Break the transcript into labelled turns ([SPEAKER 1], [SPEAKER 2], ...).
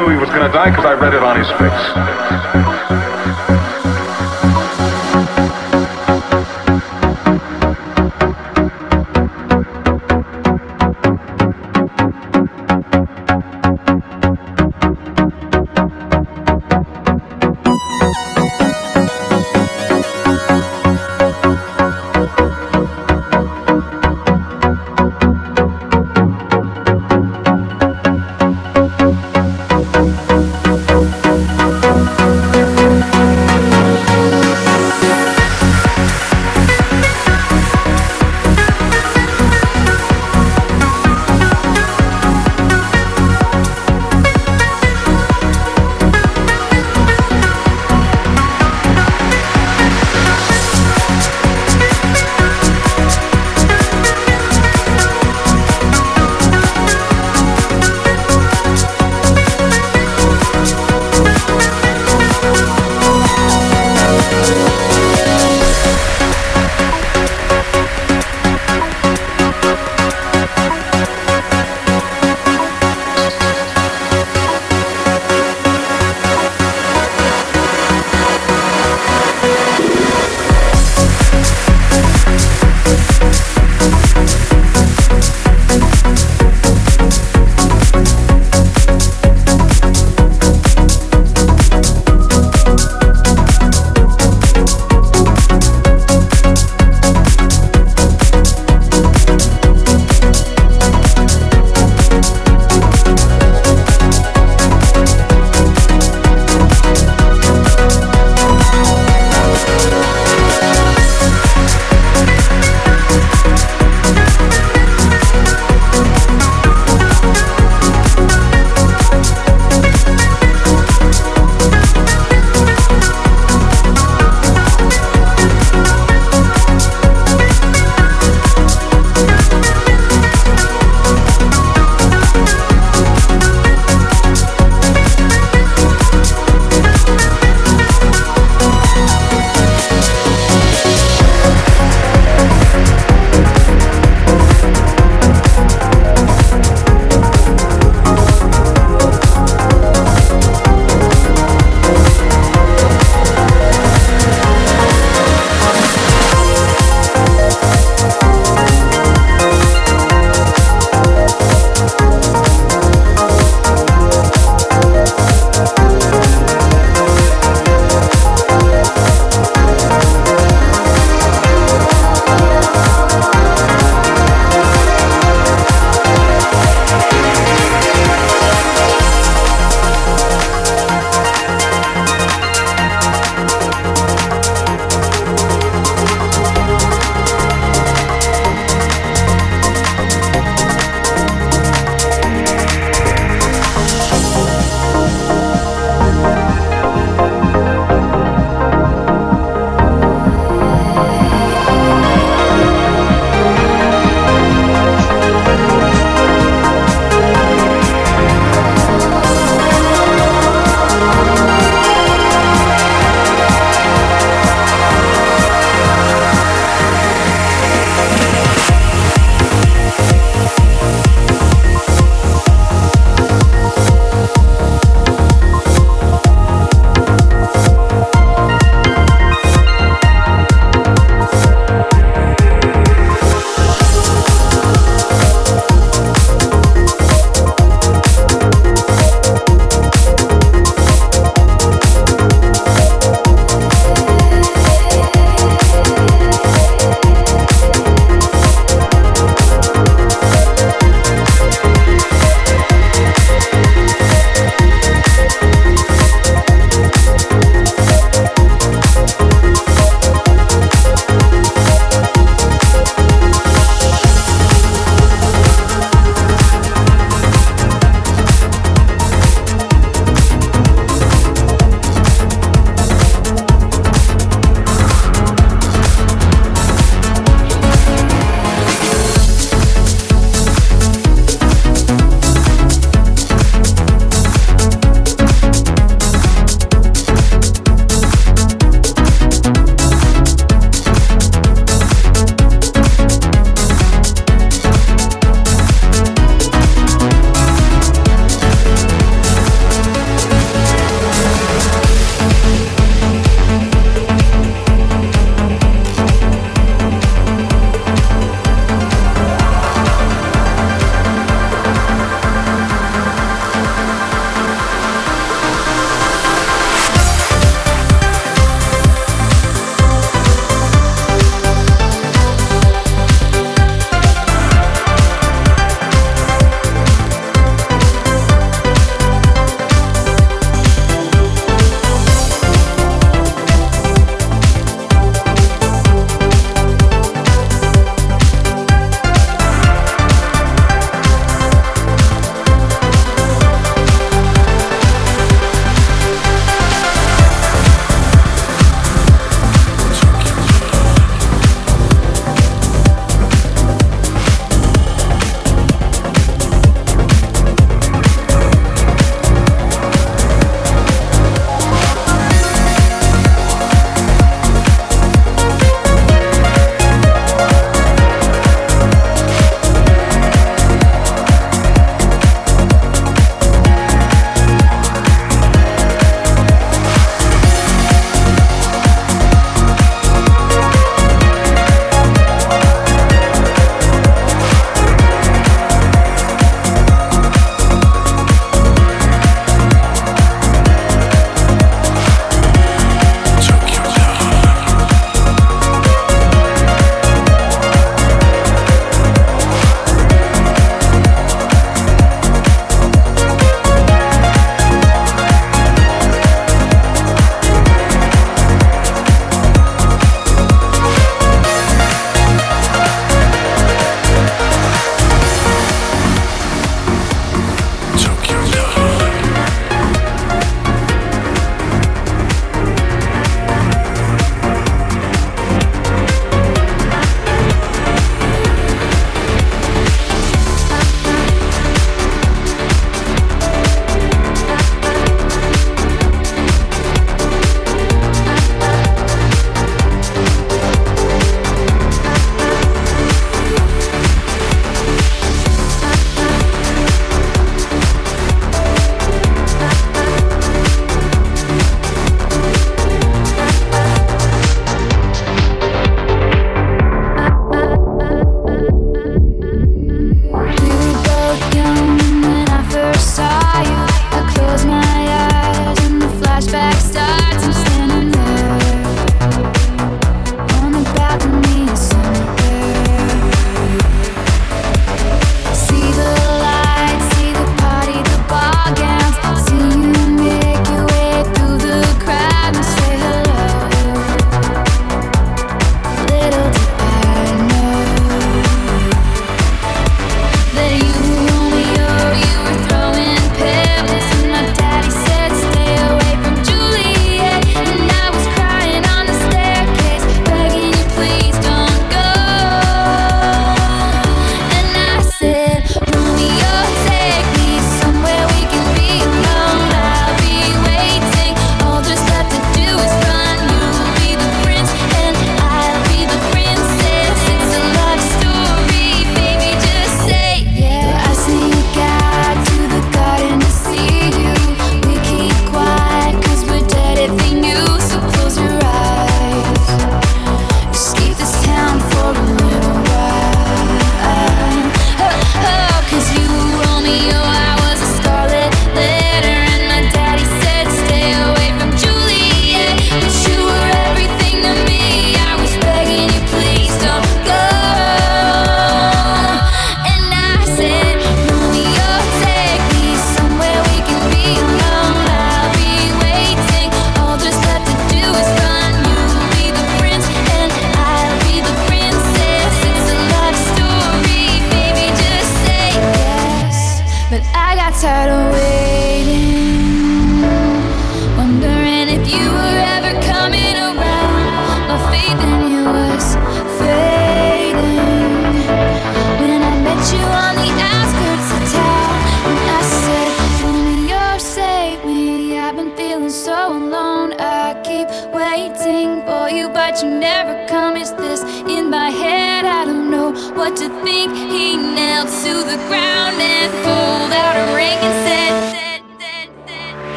[SPEAKER 1] knew he was going to die because I read it on his face.